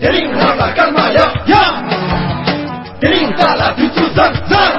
Tering raba karma ya ya. Tering tala tutu zan zan